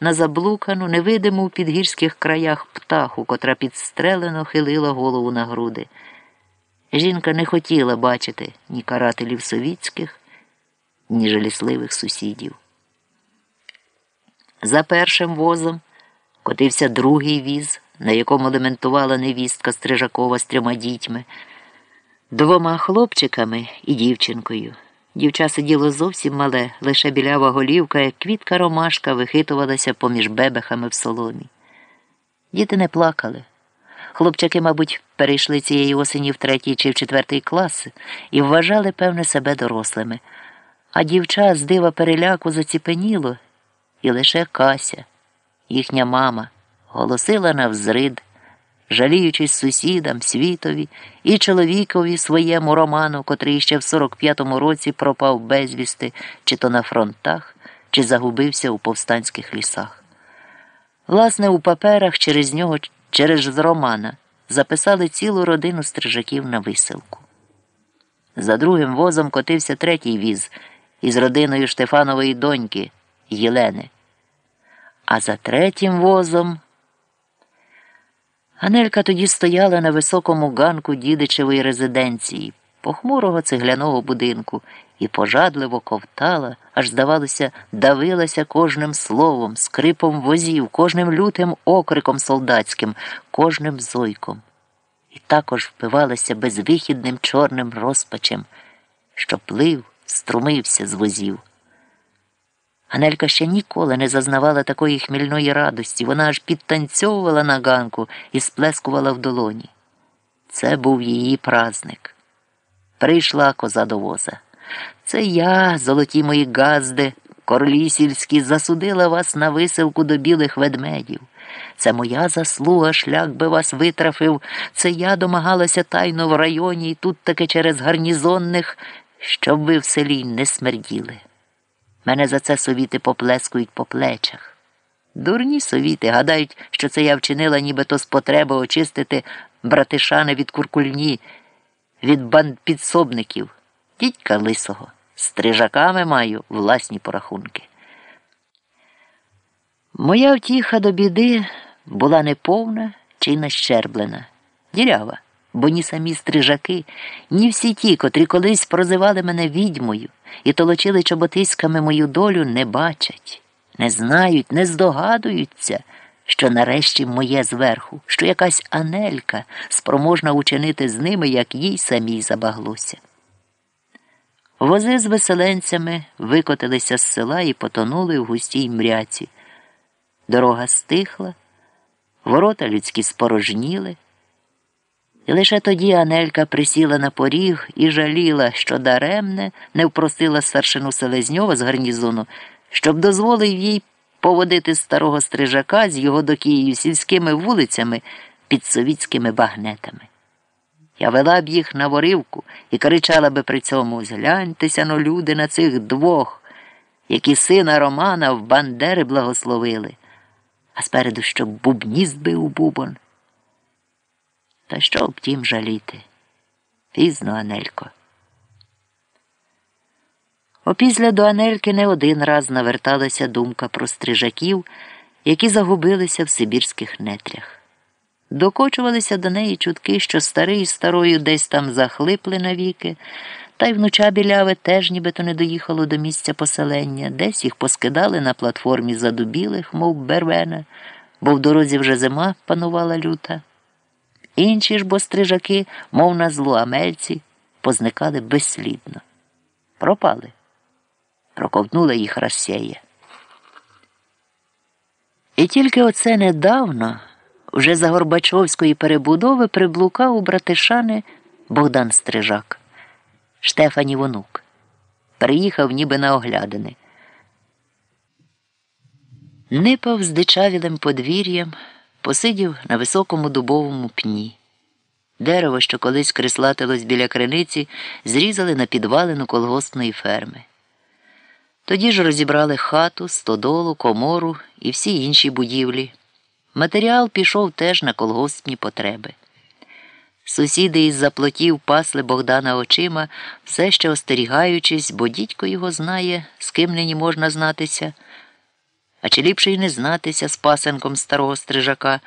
на заблукану, невидиму в підгірських краях птаху, котра підстрелено хилила голову на груди. Жінка не хотіла бачити ні карателів совітських, ні жалісливих сусідів. За першим возом котився другий віз, на якому лементувала невістка Стрижакова з трьома дітьми, двома хлопчиками і дівчинкою. Дівча сиділо зовсім мале, лише білява голівка, як квітка ромашка, вихитувалася поміж бебехами в соломі. Діти не плакали. Хлопчаки, мабуть, перейшли цієї осені в третій чи в четвертий клас і вважали, певне, себе дорослими. А дівча з дива переляку заціпеніло, і лише Кася, їхня мама, голосила навзрид жаліючись сусідам, світові і чоловікові своєму роману, котрий ще в 45-му році пропав безвісти, чи то на фронтах, чи загубився у повстанських лісах. Власне, у паперах через нього, через Романа, записали цілу родину стрижаків на виселку. За другим возом котився третій віз із родиною Штефанової доньки Єлени. А за третім возом. Ганелька тоді стояла на високому ганку дідичевої резиденції, похмурого цегляного будинку, і пожадливо ковтала, аж, здавалося, давилася кожним словом, скрипом возів, кожним лютим окриком солдатським, кожним зойком, і також впивалася безвихідним чорним розпачем, що плив, струмився з возів. Ганелька ще ніколи не зазнавала такої хмільної радості. Вона аж підтанцьовувала на ганку і сплескувала в долоні. Це був її праздник. Прийшла коза до воза. Це я, золоті мої газди, корлі сільські, засудила вас на висилку до білих ведмедів. Це моя заслуга, шлях би вас витрафив. Це я домагалася тайно в районі і тут таки через гарнізонних, щоб ви в селі не смерділи. Мене за це совіти поплескують по плечах. Дурні совіти гадають, що це я вчинила нібито з потреби очистити братишани від куркульні, від бандпідсобників, дідька лисого. Стрижаками маю власні порахунки. Моя втіха до біди була неповна чи нащерблена, дірява бо ні самі стрижаки, ні всі ті, котрі колись прозивали мене відьмою і толочили чоботиськами мою долю, не бачать, не знають, не здогадуються, що нарешті моє зверху, що якась Анелька спроможна учинити з ними, як їй самій забаглося. Вози з веселенцями викотилися з села і потонули в густій мряці. Дорога стихла, ворота людські спорожніли. І лише тоді Анелька присіла на поріг і жаліла, що даремне не впросила старшину Селезньова з гарнізону, щоб дозволив їй поводити старого стрижака з його докією сільськими вулицями під совітськими багнетами. Я вела б їх на ворівку і кричала би при цьому згляньтеся но люди на цих двох, які сина Романа в Бандери благословили, а спереду щоб бубніст бив у бубон. Та що б тім жаліти? Пізно, Анелько. Опісля до Анельки не один раз наверталася думка про стрижаків, які загубилися в Сибірських нетрях. Докочувалися до неї чутки, що старий старою десь там захлипли навіки, та й внуча біляве теж нібито не доїхало до місця поселення, десь їх поскидали на платформі задубілих, мов бервена, бо в дорозі вже зима панувала люта. Інші ж бо стрижаки, мов на злу амельці, позникали безслідно. Пропали. Проковтнула їх Расєя. І тільки оце недавно, вже за Горбачовської перебудови, приблукав у братишани Богдан Стрижак, Штефані Вонук. Приїхав ніби на оглядини. Нипав з дичавілим подвір'ям посидів на високому дубовому пні. Дерево, що колись крислатилось біля криниці, зрізали на підвалину колгоспної ферми. Тоді ж розібрали хату, стодолу, комору і всі інші будівлі. Матеріал пішов теж на колгоспні потреби. Сусіди із заплотів пасли Богдана очима, все ще остерігаючись, бо дідько його знає, з ким нині можна знатися. А чи ліпше й не знатися з пасенком старого стрижака,